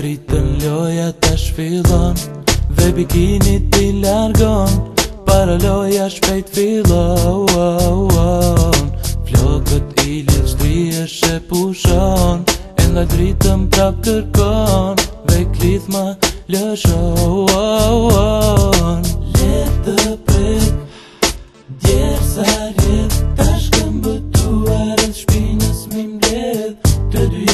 dritën loja të shfilon Dhe bikini ti largon Para loja shpejt fillon oh, oh, oh. Flokët i lëtë shtrije shë pushon Enda dritën prap kërkon Dhe klith ma lëshon Letë të prek Djerë sa rjetë Tash këmbë tuar Shpinës mim dhe Të dy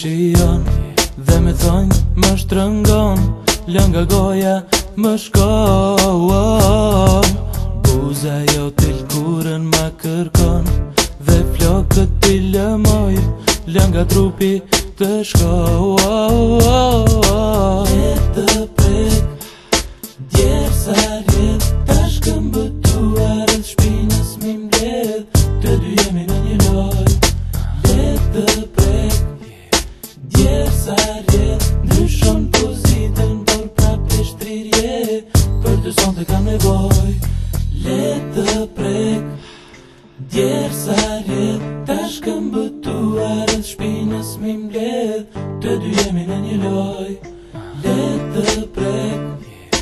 shion Dhe me thonjë më shtrëngon Lën nga goja më shkon Buza jo të lkurën më kërkon Dhe flokët të lëmoj Lën nga trupi të shkon Let the Djerë sa rrët, tash këm bëtuar Edhe shpinës mi mbledh Të dy jemi në një loj Letë të prek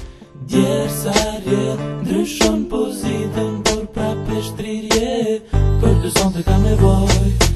Djerë sa rrët, ndryshon pozitën Por prapesh tri rrët Për të sonë të kam nevoj